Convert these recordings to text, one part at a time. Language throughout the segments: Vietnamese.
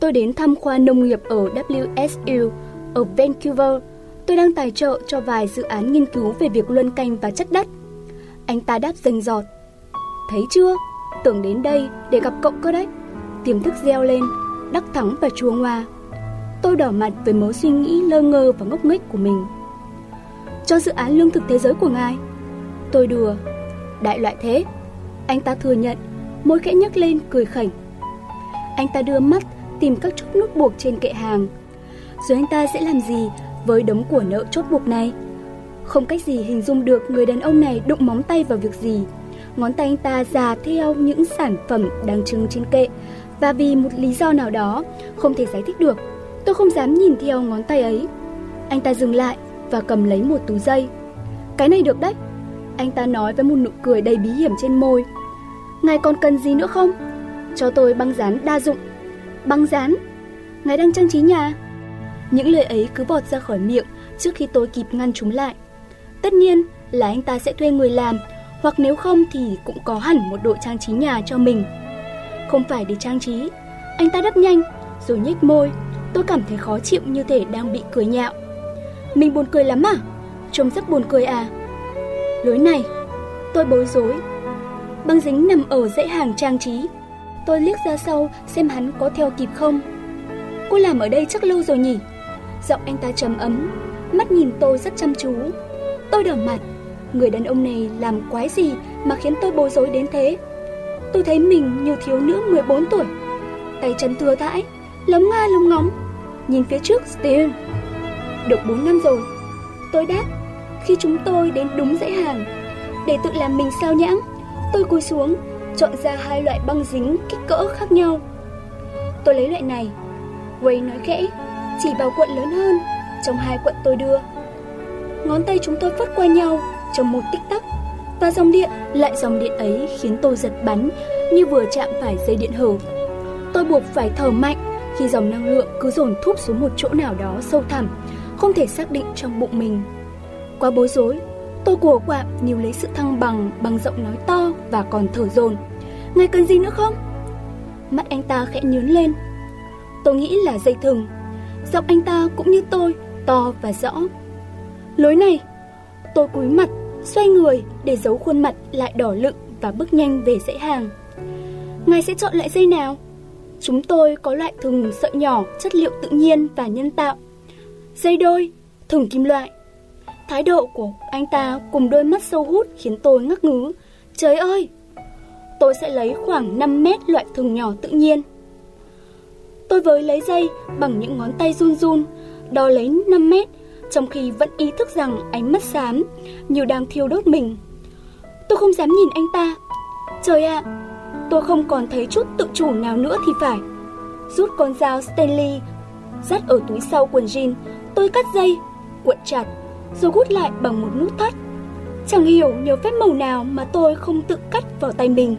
Tôi đến thăm khoa nông nghiệp ở WSU ở Vancouver. Tôi đang tài trợ cho vài dự án nghiên cứu về việc luân canh và chất đất. Anh ta đáp rành giọt. Thấy chưa? Tưởng đến đây để gặp cậu cơ đấy. Tiềm thức reo lên, đắc thắng và chua ngoa. Tôi đỏ mặt với mớ suy nghĩ lơ ngơ và ngốc nghếch của mình. Cho dự án lương thực thế giới của ngài. Tôi đùa. Đại loại thế. Anh ta thừa nhận, môi khẽ nhấc lên cười khỉnh. Anh ta đưa mắt tìm các chốt nút buộc trên kệ hàng. Rồi anh ta sẽ làm gì với đống của nợ chốt buộc này? Không cách gì hình dung được người đàn ông này đụng móng tay vào việc gì. Ngón tay anh ta già theo những sản phẩm đang trưng trên kệ và vì một lý do nào đó không thể giải thích được, tôi không dám nhìn theo ngón tay ấy. Anh ta dừng lại và cầm lấy một túi dây. Cái này được đấy. Anh ta nói với một nụ cười đầy bí hiểm trên môi. Ngài còn cần gì nữa không? Cho tôi băng dán đa dụng. Băng dán? Ngài đang trang trí nhà? Những lời ấy cứ vọt ra khỏi miệng trước khi tôi kịp ngăn chúng lại. Tất nhiên là anh ta sẽ thuê người làm, hoặc nếu không thì cũng có hẳn một đội trang trí nhà cho mình. Không phải để trang trí, anh ta đắp nhanh, rồi nhếch môi. Tôi cảm thấy khó chịu như thể đang bị cười nhạo. Mình buồn cười lắm à? Trông rất buồn cười à? Lối này, tôi bối rối. Băng dính nằm ở dãy hàng trang trí. Tôi liếc ra sau xem hắn có theo kịp không. Cô làm ở đây chắc lâu rồi nhỉ? Giọng anh ta trầm ấm, mắt nhìn tôi rất chăm chú. Tôi đỏ mặt, người đàn ông này làm quái gì mà khiến tôi bối rối đến thế? Tôi thấy mình như thiếu nữ 14 tuổi. Tay chân thừa thãi, lóng nga lóng ngóng. Nhìn phía trước Steven. Được 4 năm rồi. Tôi đáp, khi chúng tôi đến đúng dãy hàng. Để tự làm mình sao nhãng, tôi cúi xuống, chọn ra hai loại băng dính kích cỡ khác nhau. Tôi lấy loại này. Ray nói khẽ, chỉ vào quận lớn hơn trong hai quận tôi đưa. Ngón tay chúng tôi phất qua nhau trong một tích tắc và dòng điện lại dòng điện ấy khiến tôi giật bắn như vừa chạm phải dây điện hở. Tôi buộc phải thở mạnh khi dòng năng lượng cứ dồn thúc xuống một chỗ nào đó sâu thẳm, không thể xác định trong bụng mình. Quá bối rối, tôi của quạm níu lấy sự thăng bằng bằng giọng nói to và còn thở dồn. Ngài cần gì nữa không? Mắt anh ta khẽ nhướng lên. Tôi nghĩ là dây thừng. Giọng anh ta cũng như tôi, to và rõ. Lối này, tôi cúi mặt, xoay người để giấu khuôn mặt lại đỏ lựng và bước nhanh về dãy hàng. Ngài sẽ chọn loại dây nào? Chúng tôi có loại thừng sợi nhỏ, chất liệu tự nhiên và nhân tạo. Dây đôi, thừng kim loại. Thái độ của anh ta cùng đôi mắt sâu hút khiến tôi ngắc ngứ. Trời ơi! Tôi sẽ lấy khoảng 5 mét loại thừng nhỏ tự nhiên. Tôi với lấy dây bằng những ngón tay run run, đo lấy 5 mét, trong khi vẫn ý thức rằng ánh mắt xám, như đang thiêu đốt mình. Tôi không dám nhìn anh ta. Trời ạ, tôi không còn thấy chút tự chủ nào nữa thì phải. Rút con dao Stanley, dắt ở túi sau quần jean, tôi cắt dây, cuộn chặt, rồi hút lại bằng một nút thắt. Chẳng hiểu nhờ phép màu nào mà tôi không tự cắt vào tay mình.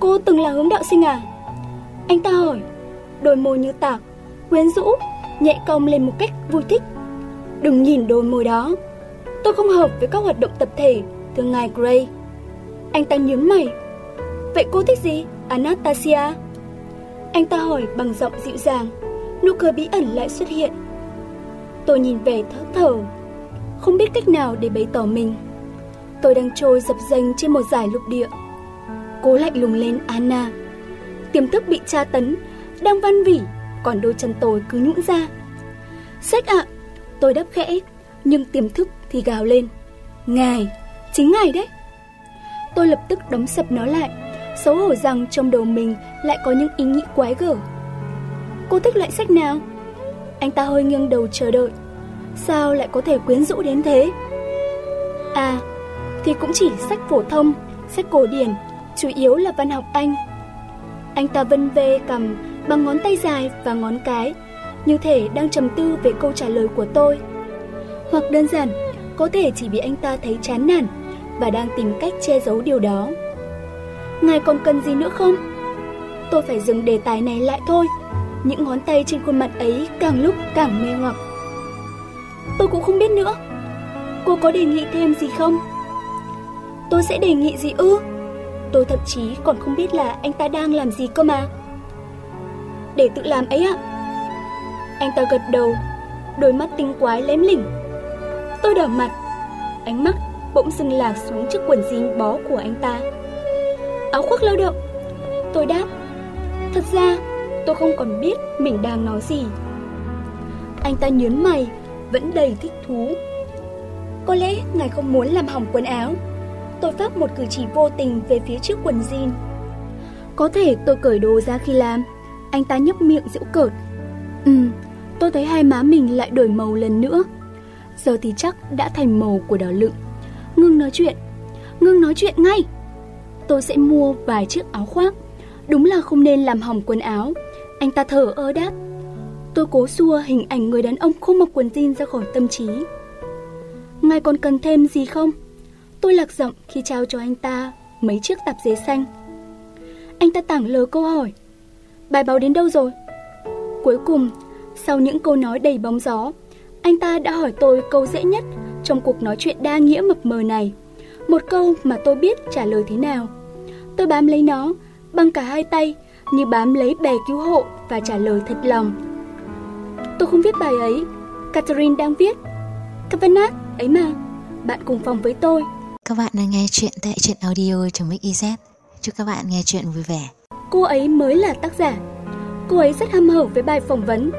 Cô từng là hướng đạo sinh à? Anh ta hỏi, đôi môi như tạc, quyến rũ, nhẹ cong lên một cách vui thích. Đừng nhìn đôi môi đó. Tôi không hợp với các hoạt động tập thể, thưa ngài Gray. Anh ta nhướng mày. Vậy cô thích gì, Anastasia? Anh ta hỏi bằng giọng dịu dàng, nụ cười bí ẩn lại xuất hiện. Tôi nhìn về thở thở, không biết cách nào để bày tỏ mình. Tôi đang trôi dập dềnh trên một giải lục địa. Cố lạnh lùng lên Anna. Tiềm thức bị tra tấn, đang văn vỉ, còn đôi chân tôi cứ nhũn ra. Sách ạ, tôi đáp khẽ, nhưng tiềm thức thì gào lên. Ngài, chính ngài đấy. Tôi lập tức đóng sập nó lại, xấu hổ rằng trong đầu mình lại có những ý nghĩ quái gở. Cô thích loại sách nào? Anh ta hơi nghiêng đầu chờ đợi. Sao lại có thể quyến rũ đến thế? À, thì cũng chỉ sách phổ thông, sách cổ điển, chủ yếu là văn học Anh. Anh ta vân vê cầm bằng ngón tay dài và ngón cái, như thể đang trầm tư về câu trả lời của tôi. Hoặc đơn giản, có thể chỉ vì anh ta thấy chán nản và đang tìm cách che giấu điều đó. Ngài còn cần gì nữa không? Tôi phải dừng đề tài này lại thôi. Những ngón tay trên khuôn mặt ấy càng lúc càng mê hoặc. Tôi cũng không biết nữa. Cô có đề nghị thêm gì không? Tôi sẽ đề nghị gì ư? Tôi thậm chí còn không biết là anh ta đang làm gì cơ mà. để tự làm ấy ạ. Anh ta gật đầu, đôi mắt tinh quái lém lỉnh. Tôi đỏ mặt, ánh mắt bỗng dưng lạc xuống chiếc quần jean bó của anh ta. Áo khoác lao động. Tôi đáp. Thật ra, tôi không còn biết mình đang nói gì. Anh ta nhớn mày, vẫn đầy thích thú. Có lẽ ngài không muốn làm hỏng quần áo. Tôi phát một cử chỉ vô tình về phía trước quần jean. Có thể tôi cởi đồ ra khi làm. Anh ta nhếch miệng giễu cợt. Ừ, tôi thấy hai má mình lại đổi màu lần nữa. Giờ thì chắc đã thành màu của đỏ lựng. Ngưng nói chuyện. Ngưng nói chuyện ngay. Tôi sẽ mua vài chiếc áo khoác. Đúng là không nên làm hỏng quần áo. Anh ta thở ơ đáp. Tôi cố xua hình ảnh người đàn ông không mặc quần jean ra khỏi tâm trí. Ngài còn cần thêm gì không? Tôi lạc giọng khi trao cho anh ta mấy chiếc tạp dề xanh. Anh ta tảng lờ câu hỏi. Bài báo đến đâu rồi? Cuối cùng, sau những câu nói đầy bóng gió, anh ta đã hỏi tôi câu dễ nhất trong cuộc nói chuyện đa nghĩa mập mờ này. Một câu mà tôi biết trả lời thế nào. Tôi bám lấy nó bằng cả hai tay như bám lấy bè cứu hộ và trả lời thật lòng. Tôi không viết bài ấy, Catherine đang viết. Cavanaugh ấy mà, bạn cùng phòng với tôi. Các bạn đang nghe chuyện tại truyện audio.mix.iz. Chúc các bạn nghe chuyện vui vẻ. Cô ấy mới là tác giả. Cô ấy rất hâm hở với bài phỏng vấn.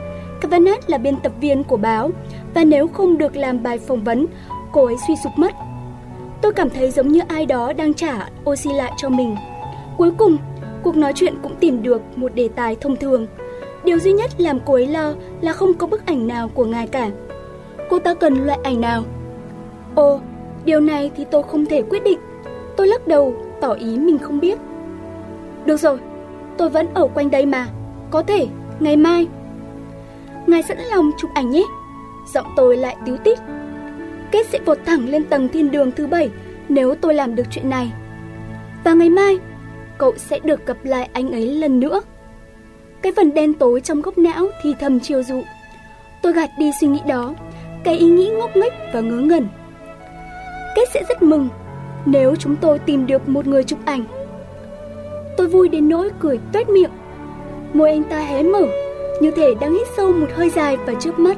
Cavanagh là biên tập viên của báo và nếu không được làm bài phỏng vấn, cô ấy suy sụp mất. Tôi cảm thấy giống như ai đó đang trả oxy lại cho mình. Cuối cùng, cuộc nói chuyện cũng tìm được một đề tài thông thường. Điều duy nhất làm cô ấy lo là không có bức ảnh nào của ngài cả. Cô ta cần loại ảnh nào? Ô, điều này thì tôi không thể quyết định. Tôi lắc đầu, tỏ ý mình không biết. Được rồi, tôi vẫn ở quanh đây mà. Có thể, ngày mai. Ngài sẵn lòng chụp ảnh nhé. Giọng tôi lại tiếu tít. Kết sẽ vọt thẳng lên tầng thiên đường thứ bảy nếu tôi làm được chuyện này. Và ngày mai, cậu sẽ được gặp lại anh ấy lần nữa. Cái phần đen tối trong góc não thì thầm chiêu dụ. Tôi gạt đi suy nghĩ đó, cái ý nghĩ ngốc nghếch và ngớ ngẩn. Kết sẽ rất mừng nếu chúng tôi tìm được một người chụp ảnh. Tôi vui đến nỗi cười tuét miệng. Môi anh ta hé mở, như thể đang hít sâu một hơi dài và trước mắt.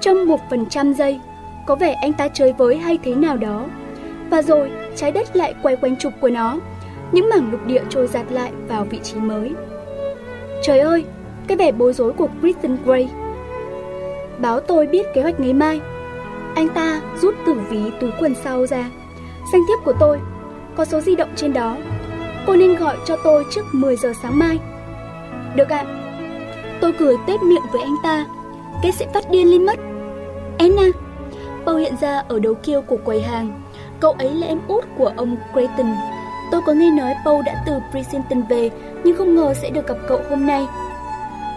Trong một phần trăm giây, có vẻ anh ta chơi với hay thế nào đó. Và rồi, trái đất lại quay quanh trục của nó, những mảng lục địa trôi giạt lại vào vị trí mới. Trời ơi, cái vẻ bối rối của Kristen Gray. Báo tôi biết kế hoạch ngày mai. Anh ta rút từ ví túi quần sau ra. Danh thiếp của tôi, có số di động trên đó. Cô nên gọi cho tôi trước 10 giờ sáng mai. Được ạ. Tôi cười tết miệng với anh ta. Kết sẽ phát điên lên mất. Anna. Paul hiện ra ở đầu kêu của quầy hàng. Cậu ấy là em út của ông Creighton. Tôi có nghe nói Paul đã từ Princeton về, nhưng không ngờ sẽ được gặp cậu hôm nay.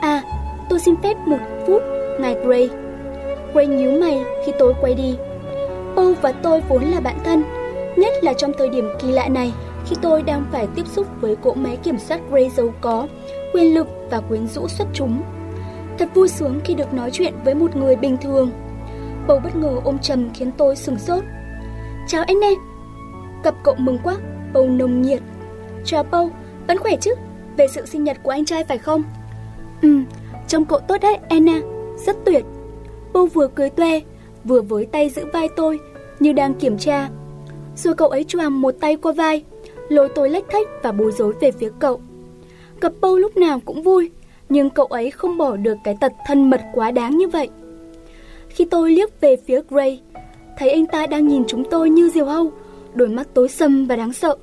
À, tôi xin phép một phút, ngài Gray. Ray nhíu mày khi tôi quay đi. Paul và tôi vốn là bạn thân, nhất là trong thời điểm kỳ lạ này khi tôi đang phải tiếp xúc với cỗ máy kiểm soát Ray giàu có, quyền lực và quyến rũ xuất chúng. Thật vui sướng khi được nói chuyện với một người bình thường. Bầu bất ngờ ôm trầm khiến tôi sừng sốt. Chào anh em. Gặp cậu mừng quá, bầu nồng nhiệt. Chào Paul, vẫn khỏe chứ? Về sự sinh nhật của anh trai phải không? Ừ, trông cậu tốt đấy, Anna. Rất tuyệt. Paul vừa cười toe, vừa với tay giữ vai tôi, như đang kiểm tra. Rồi cậu ấy choàng một tay qua vai, lôi tôi lách thách và bối rối về phía cậu. Gặp bâu lúc nào cũng vui, nhưng cậu ấy không bỏ được cái tật thân mật quá đáng như vậy. Khi tôi liếc về phía Gray, thấy anh ta đang nhìn chúng tôi như diều hâu, đôi mắt tối sầm và đáng sợ,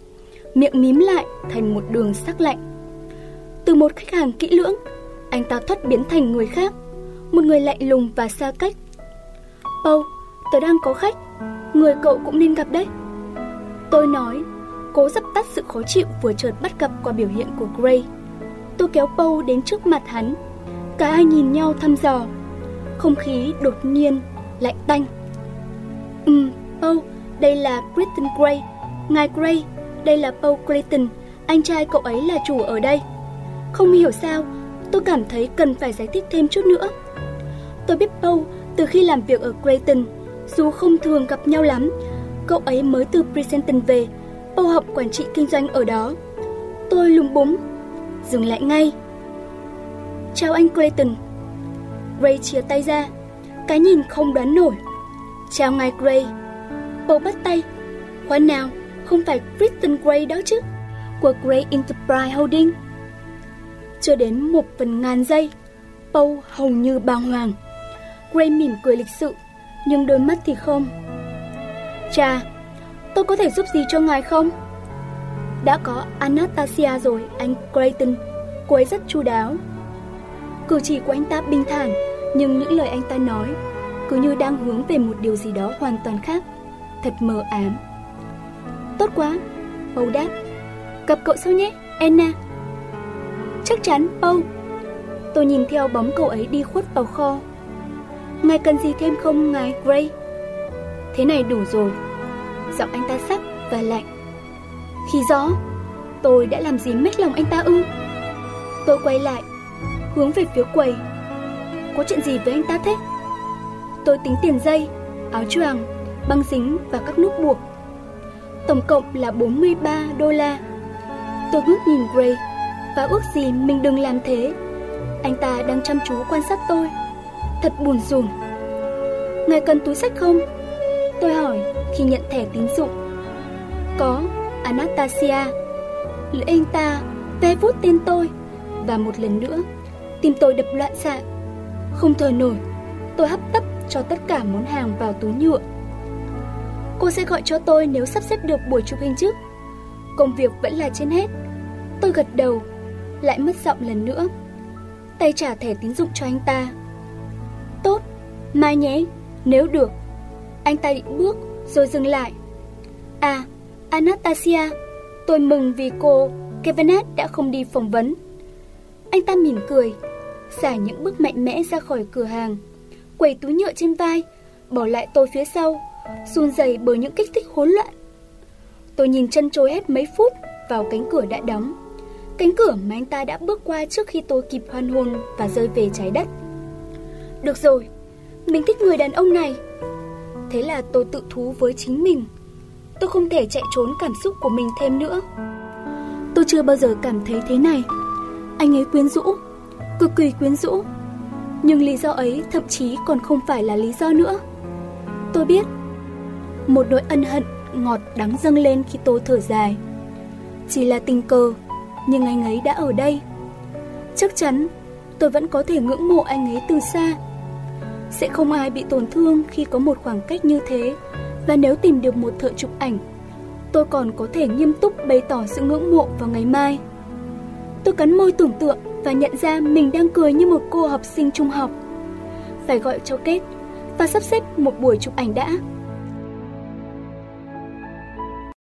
miệng mím lại thành một đường sắc lạnh. Từ một khách hàng kỹ lưỡng, anh ta thoát biến thành người khác, một người lạnh lùng và xa cách. Paul, tớ đang có khách, người cậu cũng nên gặp đấy. Tôi nói, cố dập tắt sự khó chịu vừa chợt bắt gặp qua biểu hiện của Gray. Tôi kéo Paul đến trước mặt hắn. Cả hai nhìn nhau thăm dò. Không khí đột nhiên lạnh tanh. Ừ, Paul, đây là Kristen Gray. Ngài Gray, đây là Paul Clayton, anh trai cậu ấy là chủ ở đây. Không hiểu sao, tôi cảm thấy cần phải giải thích thêm chút nữa. Tôi biết Paul từ khi làm việc ở Creighton, dù không thường gặp nhau lắm, cậu ấy mới từ Princeton về, Paul học quản trị kinh doanh ở đó. Tôi lúng búng, dừng lại ngay. Chào anh Creighton. Gray chia tay ra, cái nhìn không đoán nổi. Chào ngài Gray. Paul bắt tay. Khoan nào, không phải Kristen Gray đó chứ, của Gray Enterprise Holding. Chưa đến một phần ngàn giây, Paul hầu như bàng hoàng. Gray mỉm cười lịch sự, nhưng đôi mắt thì không. Cha, tôi có thể giúp gì cho ngài không? Đã có Anastasia rồi, anh Clayton. Cô ấy rất chu đáo. Cử chỉ của anh ta bình thản, nhưng những lời anh ta nói cứ như đang hướng về một điều gì đó hoàn toàn khác. Thật mờ ám. Tốt quá, Paul đáp. Gặp cậu sau nhé, Anna. Chắc chắn, Paul. Tôi nhìn theo bóng cậu ấy đi khuất vào kho. Ngài cần gì thêm không, ngài Gray? Thế này đủ rồi. Giọng anh ta sắc và lạnh. Khi rõ, tôi đã làm gì mất lòng anh ta ư? Tôi quay lại, hướng về phía quầy. Có chuyện gì với anh ta thế? Tôi tính tiền dây, áo choàng, băng dính và các nút buộc. Tổng cộng là 43 đô la. Tôi ngước nhìn Gray và ước gì mình đừng làm thế. Anh ta đang chăm chú quan sát tôi. Thật buồn rùn. Ngài cần túi sách không? Tôi hỏi khi nhận thẻ tín dụng. Có, Anastasia. Lưỡi anh ta ve vút tên tôi và một lần nữa tim tôi đập loạn xạ. Không thở nổi, tôi hấp tấp cho tất cả món hàng vào túi nhựa. Cô sẽ gọi cho tôi nếu sắp xếp được buổi chụp hình trước. Công việc vẫn là trên hết. Tôi gật đầu, lại mất giọng lần nữa. Tay trả thẻ tín dụng cho anh ta. Tốt, mai nhé, nếu được. Anh ta định bước rồi dừng lại. À, Anastasia, tôi mừng vì cô Kevinat đã không đi phỏng vấn. Anh ta mỉm cười, xả những bước mạnh mẽ ra khỏi cửa hàng, quầy túi nhựa trên vai, bỏ lại tôi phía sau, run rẩy bởi những kích thích hỗn loạn. Tôi nhìn chân trôi hết mấy phút vào cánh cửa đã đóng. Cánh cửa mà anh ta đã bước qua trước khi tôi kịp hoan hồn và rơi về trái đất. Được rồi, mình thích người đàn ông này. Thế là tôi tự thú với chính mình. Tôi không thể chạy trốn cảm xúc của mình thêm nữa. Tôi chưa bao giờ cảm thấy thế này. Anh ấy quyến rũ, cực kỳ quyến rũ. Nhưng lý do ấy thậm chí còn không phải là lý do nữa. Tôi biết, một nỗi ân hận ngọt đắng dâng lên khi tôi thở dài. Chỉ là tình cờ, nhưng anh ấy đã ở đây. Chắc chắn tôi vẫn có thể ngưỡng mộ anh ấy từ xa. Sẽ không ai bị tổn thương khi có một khoảng cách như thế và nếu tìm được một thợ chụp ảnh, tôi còn có thể nghiêm túc bày tỏ sự ngưỡng mộ vào ngày mai. Tôi cắn môi tưởng tượng và nhận ra mình đang cười như một cô học sinh trung học. Phải gọi cho kết và sắp xếp một buổi chụp ảnh đã.